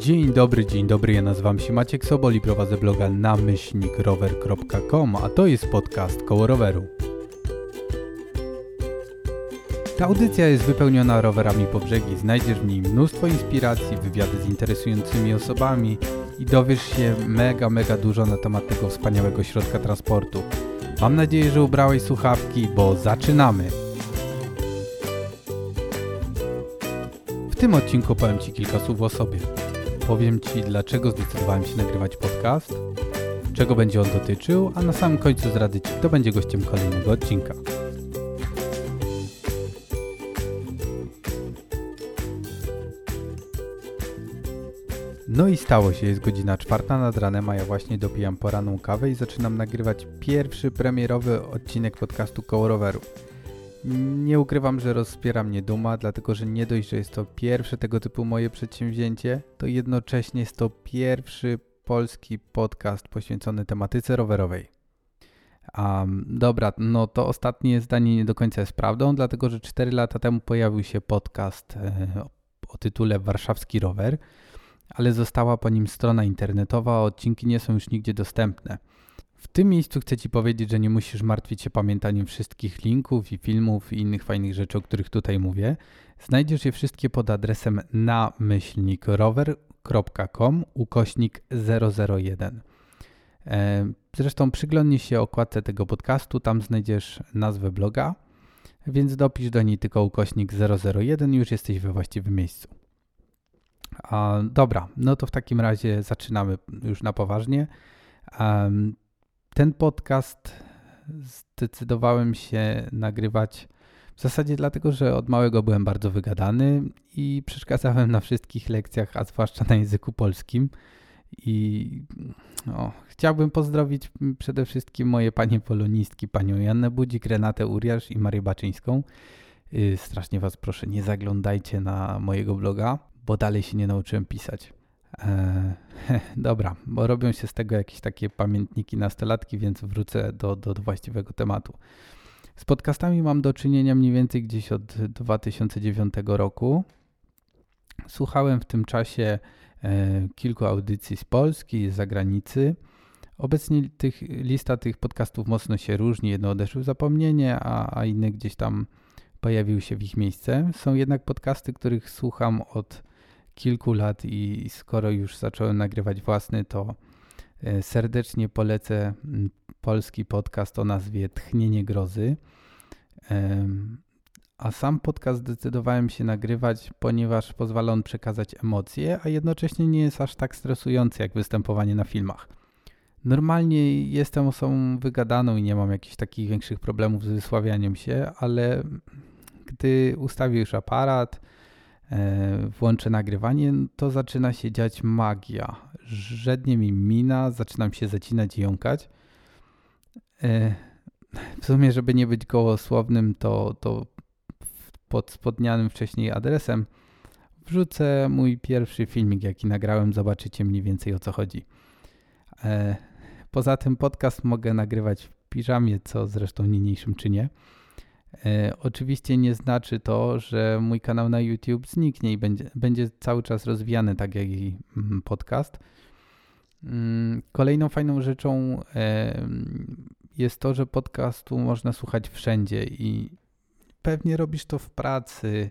Dzień dobry, dzień dobry, ja nazywam się Maciek Sobol i prowadzę bloga na myślnikrower.com, a to jest podcast Koło Roweru. Ta audycja jest wypełniona rowerami po brzegi. Znajdziesz w niej mnóstwo inspiracji, wywiady z interesującymi osobami i dowiesz się mega, mega dużo na temat tego wspaniałego środka transportu. Mam nadzieję, że ubrałeś słuchawki, bo zaczynamy! W tym odcinku powiem Ci kilka słów o sobie. Powiem Ci, dlaczego zdecydowałem się nagrywać podcast, czego będzie on dotyczył, a na samym końcu zdradzę Ci, kto będzie gościem kolejnego odcinka. No i stało się, jest godzina czwarta nad ranem, a ja właśnie dopijam poranną kawę i zaczynam nagrywać pierwszy premierowy odcinek podcastu Koło Roweru. Nie ukrywam, że rozpiera mnie duma, dlatego że nie dość, że jest to pierwsze tego typu moje przedsięwzięcie, to jednocześnie jest to pierwszy polski podcast poświęcony tematyce rowerowej. Um, dobra, no to ostatnie zdanie nie do końca jest prawdą, dlatego że 4 lata temu pojawił się podcast e, o tytule Warszawski Rower, ale została po nim strona internetowa, a odcinki nie są już nigdzie dostępne. W tym miejscu chcę Ci powiedzieć, że nie musisz martwić się pamiętaniem wszystkich linków i filmów i innych fajnych rzeczy, o których tutaj mówię. Znajdziesz je wszystkie pod adresem na myślnikrower.com ukośnik 001. E, zresztą przyglądnij się okładce tego podcastu, tam znajdziesz nazwę bloga, więc dopisz do niej tylko ukośnik 001 i już jesteś we właściwym miejscu. A, dobra, no to w takim razie zaczynamy już na poważnie. Um, ten podcast zdecydowałem się nagrywać w zasadzie dlatego, że od małego byłem bardzo wygadany i przeszkadzałem na wszystkich lekcjach, a zwłaszcza na języku polskim. I no, chciałbym pozdrowić przede wszystkim moje panie polonistki, panią Jannę Budzik, Renatę Uriasz i Marię Baczyńską. Y, strasznie was proszę, nie zaglądajcie na mojego bloga, bo dalej się nie nauczyłem pisać. Eee, dobra, bo robią się z tego jakieś takie pamiętniki nastolatki, więc wrócę do, do, właściwego tematu. Z podcastami mam do czynienia mniej więcej gdzieś od 2009 roku. Słuchałem w tym czasie e, kilku audycji z Polski z zagranicy. Obecnie tych, lista tych podcastów mocno się różni. Jedno odeszły w zapomnienie, a, a inne gdzieś tam pojawiły się w ich miejsce. Są jednak podcasty, których słucham od kilku lat i skoro już zacząłem nagrywać własny, to e, serdecznie polecę polski podcast o nazwie Tchnienie Grozy. A sam podcast zdecydowałem się nagrywać, ponieważ pozwala on przekazać emocje, a jednocześnie nie jest aż tak stresujący jak występowanie na filmach. Normalnie jestem osobą wygadaną i nie mam jakichś takich większych problemów z wysławianiem się, ale gdy ustawię już aparat, włączę nagrywanie, to zaczyna się dziać magia. Żednie mi mina, zaczynam się zacinać i jąkać. E, w sumie, żeby nie być gołosłownym, to, to pod spodnianym wcześniej adresem wrzucę mój pierwszy filmik, jaki nagrałem, zobaczycie mniej więcej o co chodzi. E, poza tym podcast mogę nagrywać w piżamie, co zresztą niniejszym czynię. E, oczywiście nie znaczy to, że mój kanał na YouTube zniknie i będzie, będzie cały czas rozwijany, tak jak i mm, podcast. Mm, kolejną fajną rzeczą e, jest to, że podcastu można słuchać wszędzie i pewnie robisz to w pracy,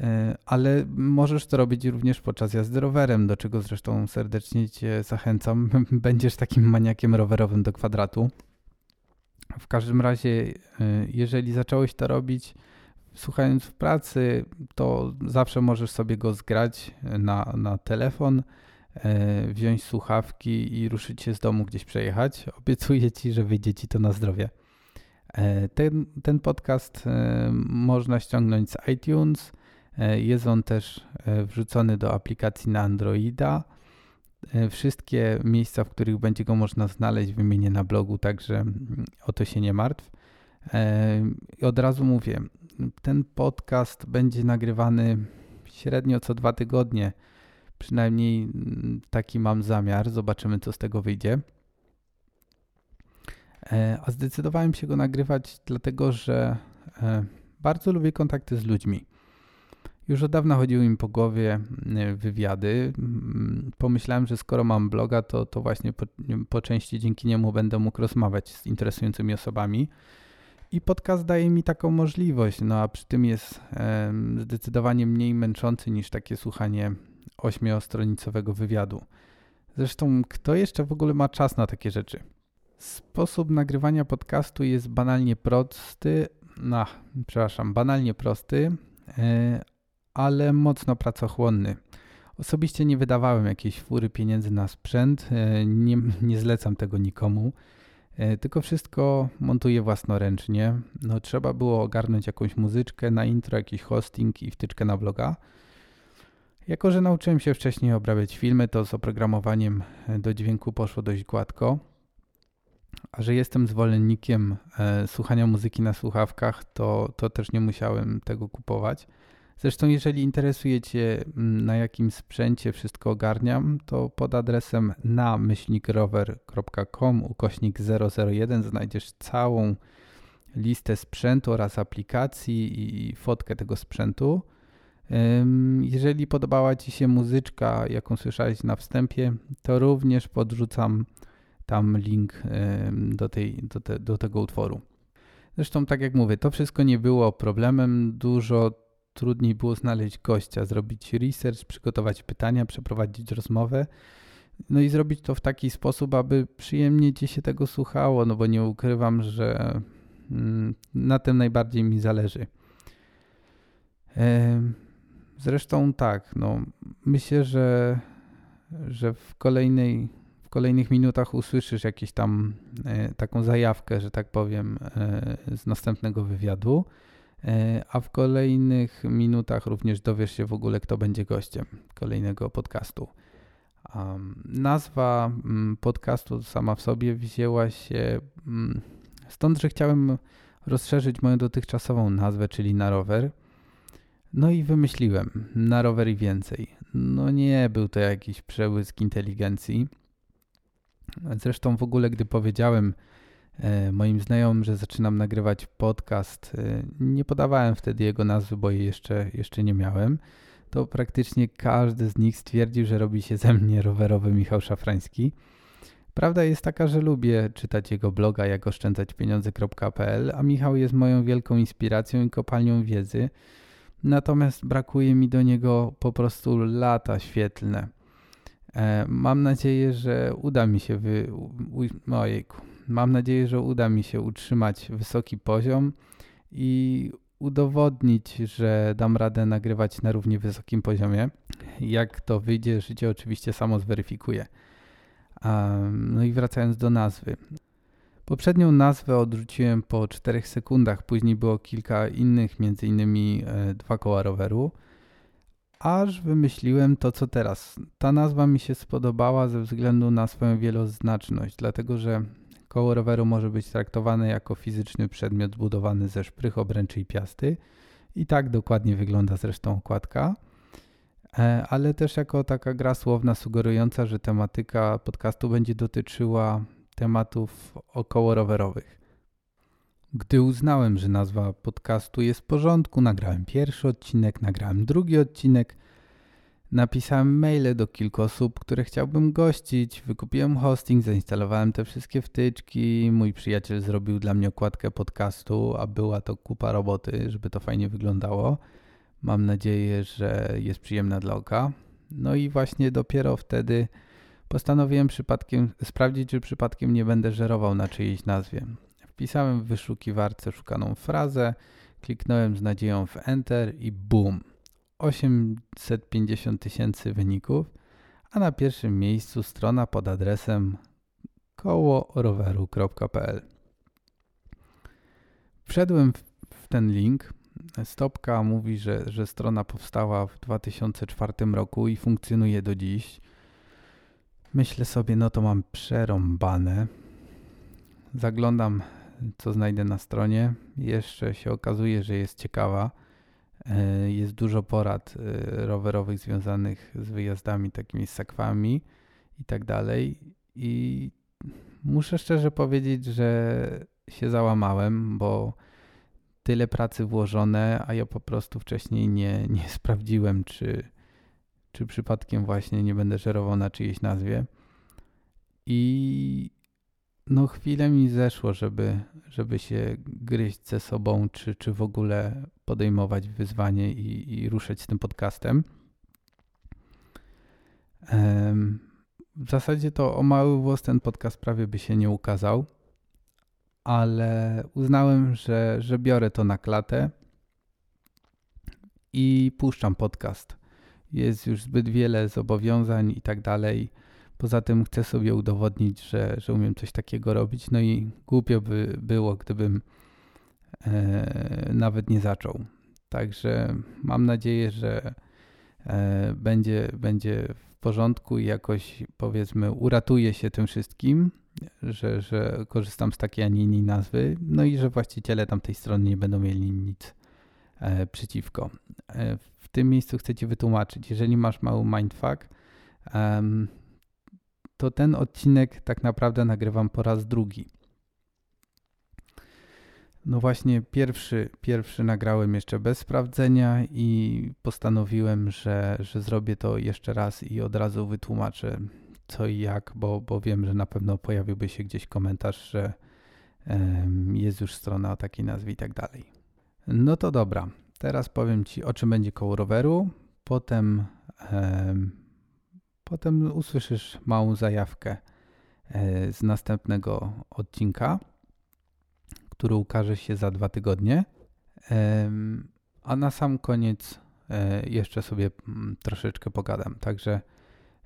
e, ale możesz to robić również podczas jazdy rowerem, do czego zresztą serdecznie Cię zachęcam. Będziesz takim maniakiem rowerowym do kwadratu. W każdym razie, y, jeżeli zacząłeś to robić słuchając w pracy, to zawsze możesz sobie go zgrać na, na telefon, y, wziąć słuchawki i ruszyć się z domu gdzieś przejechać. Obiecuję Ci, że wyjdzie Ci to na zdrowie. Ten, ten podcast można ściągnąć z iTunes. Jest on też wrzucony do aplikacji na Androida. E, wszystkie miejsca, w których będzie go można znaleźć, wymienię na blogu, także mm, o to się nie martw. E, I od razu mówię, ten podcast będzie nagrywany średnio co dwa tygodnie. Przynajmniej mm, taki mam zamiar. Zobaczymy, co z tego wyjdzie. E, a zdecydowałem się go nagrywać, dlatego że bardzo lubię kontakty z ludźmi. Już od dawna chodziły mi po głowie y, wywiady. Mm, pomyślałem, że skoro mam bloga, to, to właśnie po, po części dzięki niemu będę mógł rozmawiać z interesującymi osobami. I podcast daje mi taką możliwość, no a przy tym jest e, zdecydowanie mniej męczący niż takie słuchanie ośmiostronicowego wywiadu. Zresztą, kto jeszcze w ogóle ma czas na takie rzeczy? Sposób nagrywania podcastu jest banalnie prosty, no, przepraszam, banalnie prosty, e, ale mocno pracochłonny. Osobiście nie wydawałem jakiejś fury pieniędzy na sprzęt, e, nie, nie zlecam tego nikomu, e, tylko wszystko montuję własnoręcznie. No, trzeba było ogarnąć jakąś muzyczkę na intro, jakiś hosting i wtyczkę na bloga. Jako, że nauczyłem się wcześniej obrabiać filmy, to z oprogramowaniem do dźwięku poszło dość gładko. A że jestem zwolennikiem e, słuchania muzyki na słuchawkach, to, to też nie musiałem tego kupować. Zresztą, jeżeli interesujecie, na jakim sprzęcie wszystko ogarniam, to pod adresem na myślnikrower.com ukośnik 001 znajdziesz całą listę sprzętu oraz aplikacji i fotkę tego sprzętu. Jeżeli podobała Ci się muzyczka, jaką słyszałeś na wstępie, to również podrzucam tam link do, tej, do, te, do tego utworu. Zresztą, tak jak mówię, to wszystko nie było problemem. Dużo trudniej było znaleźć gościa, zrobić research, przygotować pytania, przeprowadzić rozmowę. No i zrobić to w taki sposób, aby przyjemnie ci się tego słuchało, no bo nie ukrywam, że mm, na tym najbardziej mi zależy. Zresztą tak, no myślę, że, że w kolejnej w kolejnych minutach usłyszysz jakieś tam e, taką zajawkę, że tak powiem, e, z następnego wywiadu, a w kolejnych minutach również dowiesz się w ogóle, kto będzie gościem kolejnego podcastu. Nazwa um, podcastu sama w sobie wzięła się um, stąd, że chciałem rozszerzyć moją dotychczasową nazwę, czyli na rower. No i wymyśliłem na rower i więcej. No nie był to jakiś przełysk inteligencji. Zresztą w ogóle, gdy powiedziałem e, moim znajomym, że zaczynam nagrywać podcast, e, nie podawałem wtedy jego nazwy, bo jej jeszcze, jeszcze nie miałem. To praktycznie każdy z nich stwierdził, że robi się ze mnie rowerowy Michał Szafrański. Prawda jest taka, że lubię czytać jego bloga jak oszczędzać pieniądze.pl, a Michał jest moją wielką inspiracją i kopalnią wiedzy. Natomiast brakuje mi do niego po prostu lata świetlne. E, mam nadzieję, że uda mi się wy... Ojejku. Mam nadzieję, że uda mi się utrzymać wysoki poziom i udowodnić, że dam radę nagrywać na równie wysokim poziomie. Jak to wyjdzie, życie oczywiście samo zweryfikuje. No i wracając do nazwy. Poprzednią nazwę odrzuciłem po 4 sekundach, później było kilka innych, między innymi e, dwa koła roweru aż wymyśliłem to, co teraz. Ta nazwa mi się spodobała ze względu na swoją wieloznaczność, dlatego że koło roweru może być traktowane jako fizyczny przedmiot zbudowany ze szprych, obręczy i piasty. I tak dokładnie wygląda zresztą okładka, e, ale też jako taka gra słowna sugerująca, że tematyka podcastu będzie dotyczyła tematów około rowerowych. Gdy uznałem, że nazwa podcastu jest w porządku, nagrałem pierwszy odcinek, nagrałem drugi odcinek, napisałem maile do kilku osób, które chciałbym gościć, wykupiłem hosting, zainstalowałem te wszystkie wtyczki, mój przyjaciel zrobił dla mnie okładkę podcastu, a była to kupa roboty, żeby to fajnie wyglądało. Mam nadzieję, że jest przyjemna dla oka. No i właśnie dopiero wtedy postanowiłem przypadkiem sprawdzić, czy przypadkiem nie będę żerował na czyjejś nazwie. Wpisałem w wyszukiwarce szukaną frazę, kliknąłem z nadzieją w Enter i boom! 850 tysięcy wyników, a na pierwszym miejscu strona pod adresem kołoroweru.pl. Wszedłem w ten link. Stopka mówi, że, że strona powstała w 2004 roku i funkcjonuje do dziś. Myślę sobie, no to mam przerąbane. Zaglądam co znajdę na stronie. Jeszcze się okazuje, że jest ciekawa. E, jest dużo porad e, rowerowych związanych z wyjazdami takimi z sakwami i tak dalej. I muszę szczerze powiedzieć, że się załamałem, bo tyle pracy włożone, a ja po prostu wcześniej nie, nie sprawdziłem, czy, czy przypadkiem właśnie nie będę żerował na czyjejś nazwie. I no chwilę mi zeszło, żeby, żeby się gryźć ze sobą, czy, czy w ogóle podejmować wyzwanie i, i ruszać z tym podcastem. W zasadzie to o mały włos ten podcast prawie by się nie ukazał, ale uznałem, że, że biorę to na klatę i puszczam podcast. Jest już zbyt wiele zobowiązań i tak dalej. Poza tym chcę sobie udowodnić, że, że umiem coś takiego robić. No i głupio by było, gdybym nawet nie zaczął. Także mam nadzieję, że e, będzie, będzie w porządku i jakoś powiedzmy uratuje się tym wszystkim, że, że korzystam z takiej, a nie innej nazwy. No i że właściciele tamtej strony nie będą mieli nic e, przeciwko. E, w tym miejscu chcę Ci wytłumaczyć, jeżeli masz mały mindfuck, to ten odcinek tak naprawdę nagrywam po raz drugi. No właśnie, pierwszy, pierwszy nagrałem jeszcze bez sprawdzenia i postanowiłem, że, że zrobię to jeszcze raz i od razu wytłumaczę co i jak, bo, bo wiem, że na pewno pojawiłby się gdzieś komentarz, że jest już strona o takiej nazwie i tak dalej. No to dobra, teraz powiem Ci o czym będzie koło roweru, potem Potem usłyszysz małą zajawkę e, z następnego odcinka, który ukaże się za dwa tygodnie. A na sam koniec e, jeszcze sobie mm, troszeczkę pogadam. Także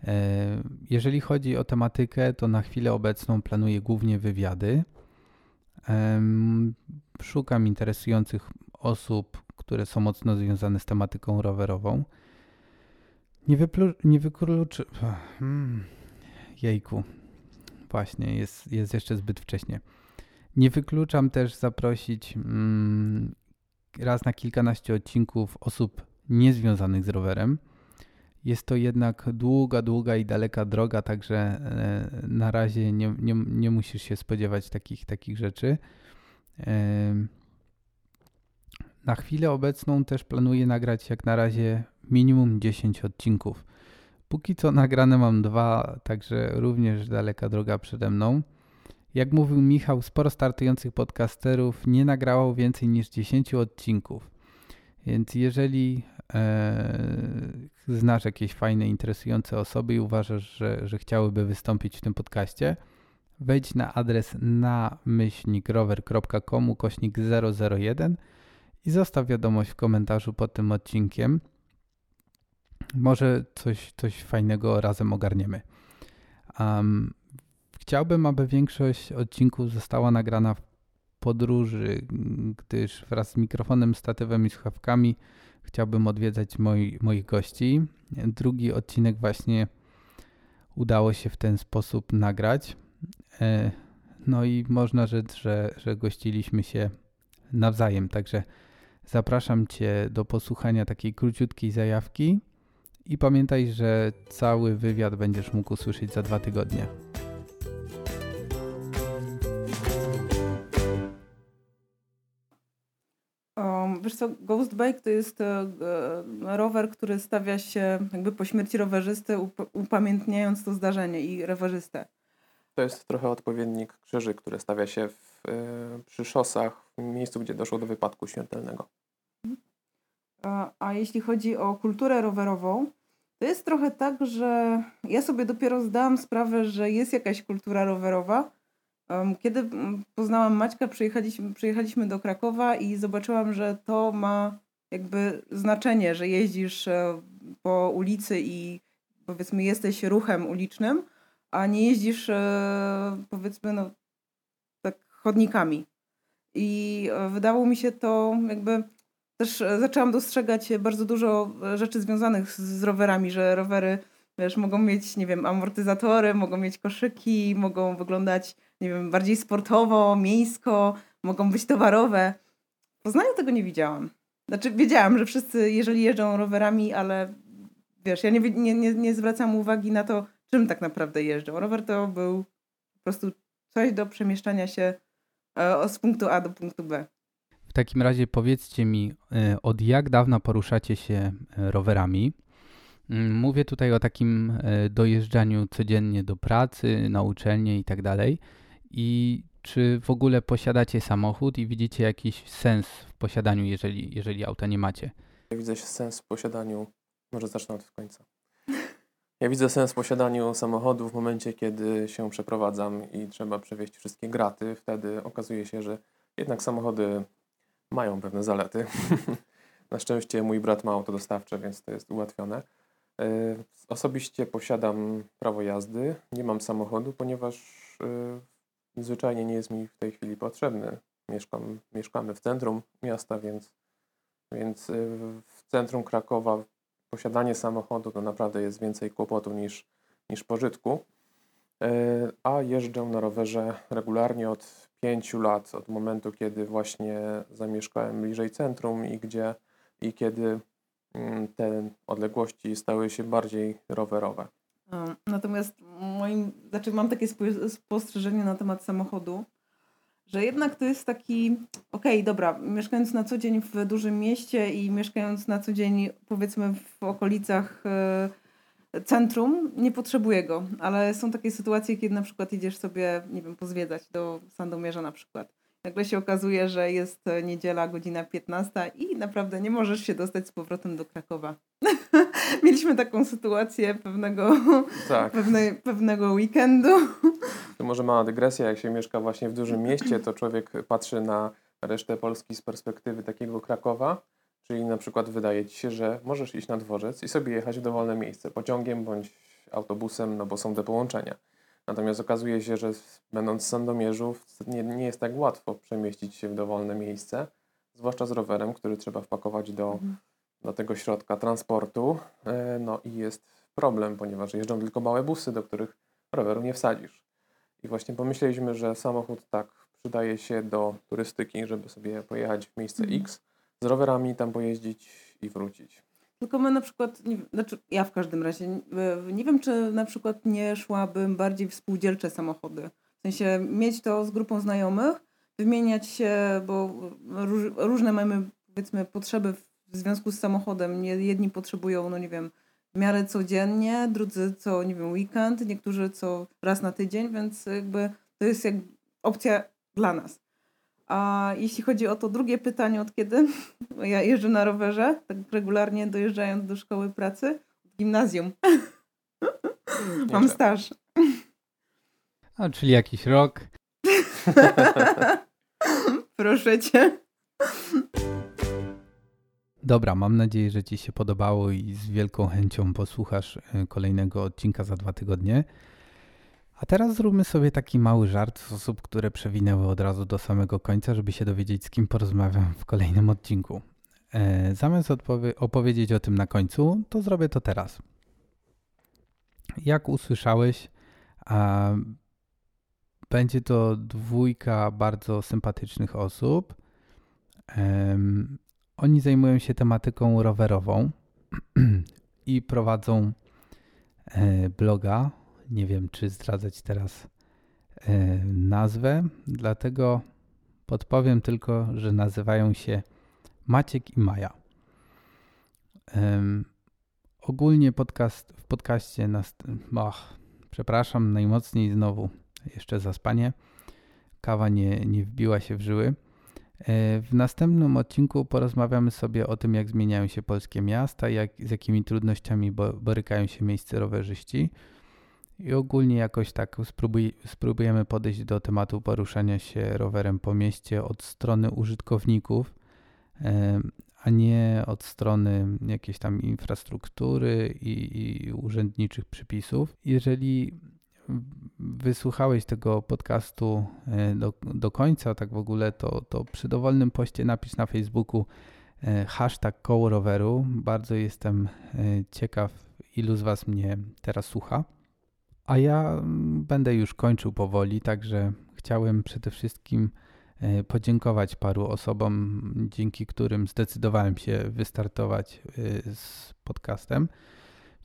e, jeżeli chodzi o tematykę, to na chwilę obecną planuję głównie wywiady. Szukam interesujących osób, które są mocno związane z tematyką rowerową. Nie, wyplu, nie wykluczy... Hmm. Jejku. Właśnie, jest, jest jeszcze zbyt wcześnie. Nie wykluczam też zaprosić mm, raz na kilkanaście odcinków osób niezwiązanych z rowerem. Jest to jednak długa, długa i daleka droga, także e, na razie nie, nie, nie musisz się spodziewać takich, takich rzeczy. E, na chwilę obecną też planuję nagrać jak na razie minimum 10 odcinków. Póki co nagrane mam dwa, także również daleka droga przede mną. Jak mówił Michał, sporo startujących podcasterów nie nagrało więcej niż 10 odcinków. Więc jeżeli e, znasz jakieś fajne, interesujące osoby i uważasz, że, że chciałyby wystąpić w tym podcaście, wejdź na adres na myślnikrower.com kośnik 001 i zostaw wiadomość w komentarzu pod tym odcinkiem. Może coś, coś fajnego razem ogarniemy. Um, chciałbym, aby większość odcinków została nagrana w podróży, gdyż wraz z mikrofonem, statywem i słuchawkami chciałbym odwiedzać moi, moich gości. Drugi odcinek właśnie udało się w ten sposób nagrać. E, no i można rzec, że, że gościliśmy się nawzajem, także zapraszam Cię do posłuchania takiej króciutkiej zajawki. I pamiętaj, że cały wywiad będziesz mógł usłyszeć za dwa tygodnie. Wiesz co, Ghost Bike to jest e, rower, który stawia się jakby po śmierci rowerzysty, up upamiętniając to zdarzenie i rowerzystę. To jest trochę odpowiednik krzyży, który stawia się w, e, przy szosach, w miejscu, gdzie doszło do wypadku śmiertelnego. A, a jeśli chodzi o kulturę rowerową, to jest trochę tak, że ja sobie dopiero zdałam sprawę, że jest jakaś kultura rowerowa. Kiedy poznałam Maćka, przyjechaliśmy, przyjechaliśmy do Krakowa i zobaczyłam, że to ma jakby znaczenie, że jeździsz e, po ulicy i powiedzmy jesteś ruchem ulicznym, a nie jeździsz e, powiedzmy no, tak chodnikami. I e, wydało mi się to jakby też zaczęłam dostrzegać bardzo dużo rzeczy związanych z rowerami, że rowery wiesz, mogą mieć, nie wiem, amortyzatory, mogą mieć koszyki, mogą wyglądać, nie wiem, bardziej sportowo, miejsko, mogą być towarowe. W Poznaniu tego nie widziałam. Znaczy wiedziałam, że wszyscy, jeżeli jeżdżą rowerami, ale wiesz, ja nie, nie, nie, nie zwracam uwagi na to, czym tak naprawdę jeżdżą. Rower to był po prostu coś do przemieszczania się e, z punktu A do punktu B. W takim razie powiedzcie mi, e, od jak dawna poruszacie się e, rowerami? Mm, mówię tutaj o takim e, dojeżdżaniu codziennie do pracy, na uczelnię i tak dalej. I czy w ogóle posiadacie samochód i widzicie jakiś sens w posiadaniu, jeżeli, jeżeli auta nie macie? Ja widzę sens w posiadaniu, może zacznę od końca. Ja widzę sens w posiadaniu samochodu w momencie, kiedy się przeprowadzam i trzeba przewieźć wszystkie graty. Wtedy okazuje się, że jednak samochody mają pewne zalety. Na szczęście mój brat ma auto dostawcze, więc to jest ułatwione. E, osobiście posiadam prawo jazdy, nie mam samochodu, ponieważ e, zwyczajnie nie jest mi w tej chwili potrzebny. Mieszkam, mieszkamy w centrum miasta, więc, więc e, w centrum Krakowa posiadanie samochodu to naprawdę jest więcej kłopotu niż, niż pożytku. A jeżdżę na rowerze regularnie od pięciu lat, od momentu, kiedy właśnie zamieszkałem bliżej centrum i gdzie i kiedy te odległości stały się bardziej rowerowe. Natomiast moim, znaczy mam takie spostrzeżenie na temat samochodu, że jednak to jest taki, okej, okay, dobra, mieszkając na co dzień w dużym mieście i mieszkając na co dzień powiedzmy w okolicach e, centrum, nie potrzebuję go, ale są takie sytuacje, kiedy na przykład idziesz sobie, nie wiem, pozwiedzać do Sandomierza na przykład Nagle się okazuje, że jest niedziela, godzina 15 i naprawdę nie możesz się dostać z powrotem do Krakowa. Mieliśmy taką sytuację pewnego, tak. pewne, pewnego weekendu. To może mała dygresja, jak się mieszka właśnie w dużym mieście, to człowiek patrzy na resztę Polski z perspektywy takiego Krakowa, czyli na przykład wydaje ci się, że możesz iść na dworzec i sobie jechać w dowolne miejsce, pociągiem bądź autobusem, no bo są te połączenia. Natomiast okazuje się, że będąc w Sandomierzu nie, nie jest tak łatwo przemieścić się w dowolne miejsce, zwłaszcza z rowerem, który trzeba wpakować do, mhm. do tego środka transportu. E, no i jest problem, ponieważ jeżdżą tylko małe busy, do których roweru nie wsadzisz. I właśnie pomyśleliśmy, że samochód tak przydaje się do turystyki, żeby sobie pojechać w miejsce mhm. X, z rowerami tam pojeździć i wrócić. Tylko my na przykład, nie, znaczy ja w każdym razie, nie, wiem, czy na przykład nie szłabym bardziej w spółdzielcze samochody. W sensie mieć to z grupą znajomych, wymieniać się, bo róż, różne mamy powiedzmy potrzeby w związku z samochodem. Jedni potrzebują, no nie wiem, w miarę codziennie, drudzy co, nie wiem, weekend, niektórzy co raz na tydzień, więc jakby to jest jak opcja dla nas. A jeśli chodzi o to drugie pytanie, od kiedy ja jeżdżę na rowerze, tak regularnie dojeżdżając do szkoły pracy, gimnazjum. Mam staż. A, czyli jakiś rok. Proszę cię. Dobra, mam nadzieję, że Ci się podobało i z wielką chęcią posłuchasz y, kolejnego odcinka za dwa tygodnie. A teraz zróbmy sobie taki mały żart z osób, które przewinęły od razu do samego końca, żeby się dowiedzieć, z kim porozmawiam w kolejnym odcinku. E, zamiast opowiedzieć o tym na końcu, to zrobię to teraz. Jak usłyszałeś, a, będzie to dwójka bardzo sympatycznych osób. E, oni zajmują się tematyką rowerową i prowadzą e, bloga nie wiem, czy zdradzać teraz e, nazwę, dlatego podpowiem tylko, że nazywają się Maciek i Maja. ogólnie podcast, w podcaście, nas, och, przepraszam najmocniej znowu, jeszcze zaspanie, kawa nie, nie wbiła się w żyły. E, w następnym odcinku porozmawiamy sobie o tym, jak zmieniają się polskie miasta, jak, z jakimi trudnościami borykają się miejscy rowerzyści i ogólnie jakoś tak spróbuj, spróbujemy podejść do tematu poruszania się rowerem po mieście od strony użytkowników, a nie od strony jakiejś tam infrastruktury i, i urzędniczych przypisów. Jeżeli wysłuchałeś tego podcastu e, do, do końca, tak w ogóle, to, to przy dowolnym poście napisz na Facebooku e, hashtag koło roweru. Bardzo jestem e, ciekaw, ilu z Was mnie teraz słucha. A ja mm, będę już kończył powoli, także chciałem przede wszystkim e, podziękować paru osobom, dzięki którym zdecydowałem się wystartować e, z podcastem.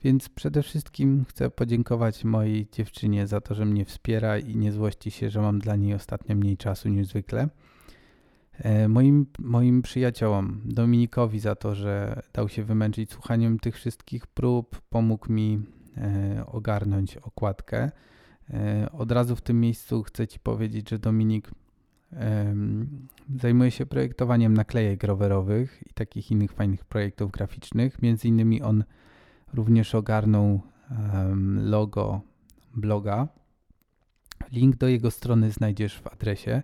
Więc przede wszystkim chcę podziękować mojej dziewczynie za to, że mnie wspiera i nie złości się, że mam dla niej ostatnio mniej czasu niż zwykle. E, moim, moim przyjaciołom, Dominikowi za to, że dał się wymęczyć słuchaniem tych wszystkich prób, pomógł mi ogarnąć okładkę. E, od razu w tym miejscu chcę Ci powiedzieć, że Dominik zajmuje się projektowaniem naklejek rowerowych i takich innych fajnych projektów graficznych. Między innymi on również ogarnął logo bloga. Link do jego strony znajdziesz w adresie.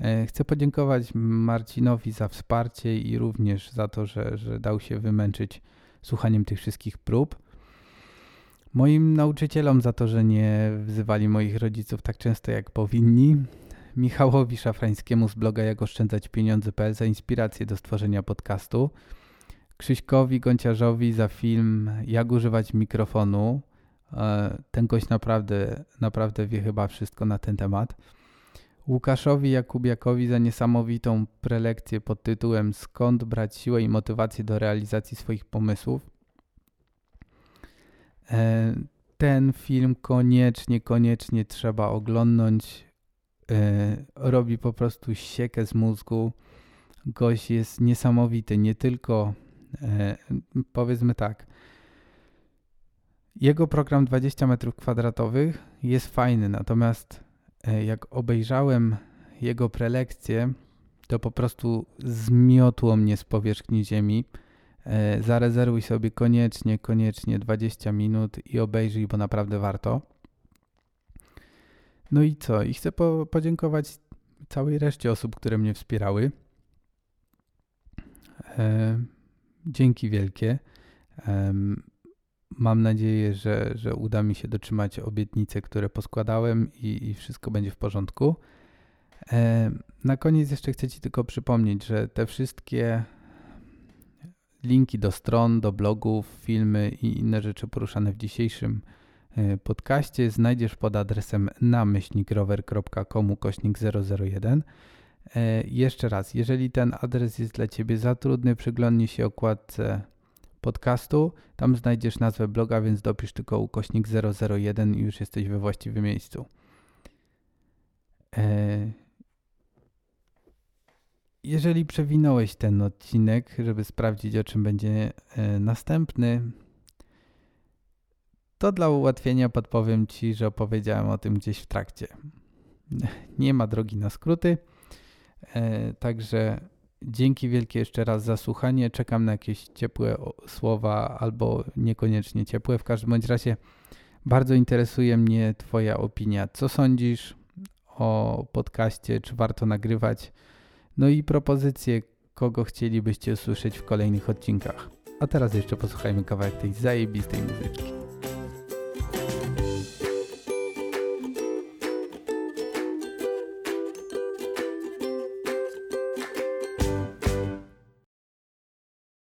E, chcę podziękować Marcinowi za wsparcie i również za to, że, że dał się wymęczyć słuchaniem tych wszystkich prób. Moim nauczycielom za to, że nie wzywali moich rodziców tak często jak powinni. Michałowi Szafrańskiemu z bloga Jak oszczędzać pieniądze.pl za inspirację do stworzenia podcastu. Krzyśkowi Gąciarzowi za film Jak używać mikrofonu. E, ten gość naprawdę, naprawdę wie chyba wszystko na ten temat. Łukaszowi Jakubiakowi za niesamowitą prelekcję pod tytułem Skąd brać siłę i motywację do realizacji swoich pomysłów. E, ten film koniecznie, koniecznie trzeba oglądnąć. E, robi po prostu siekę z mózgu. Gość jest niesamowity, nie tylko e, powiedzmy tak. Jego program 20 metrów kwadratowych jest fajny, natomiast jak obejrzałem jego prelekcję, to po prostu zmiotło mnie z powierzchni ziemi. E, zarezerwuj sobie koniecznie, koniecznie 20 minut i obejrzyj, bo naprawdę warto. No i co? I chcę po podziękować całej reszcie osób, które mnie wspierały. E, dzięki wielkie. E, mam nadzieję, że, że uda mi się dotrzymać obietnice, które poskładałem i, i wszystko będzie w porządku. E, na koniec jeszcze chcę Ci tylko przypomnieć, że te wszystkie linki do stron, do blogów, filmy i inne rzeczy poruszane w dzisiejszym e, podcaście znajdziesz pod adresem namyślnikrower.com kośnik 001. E, jeszcze raz, jeżeli ten adres jest dla Ciebie za trudny, przyglądnij się okładce podcastu. Tam znajdziesz nazwę bloga, więc dopisz tylko ukośnik 001 i już jesteś we właściwym miejscu. E, jeżeli przewinąłeś ten odcinek, żeby sprawdzić, o czym będzie e, następny, to dla ułatwienia podpowiem Ci, że opowiedziałem o tym gdzieś w trakcie. Nie ma drogi na skróty, e, także dzięki wielkie jeszcze raz za słuchanie. Czekam na jakieś ciepłe słowa albo niekoniecznie ciepłe. W każdym bądź razie bardzo interesuje mnie Twoja opinia. Co sądzisz o podcaście? Czy warto nagrywać? No i propozycje, kogo chcielibyście usłyszeć w kolejnych odcinkach. A teraz jeszcze posłuchajmy kawałek tej zajebistej muzyczki.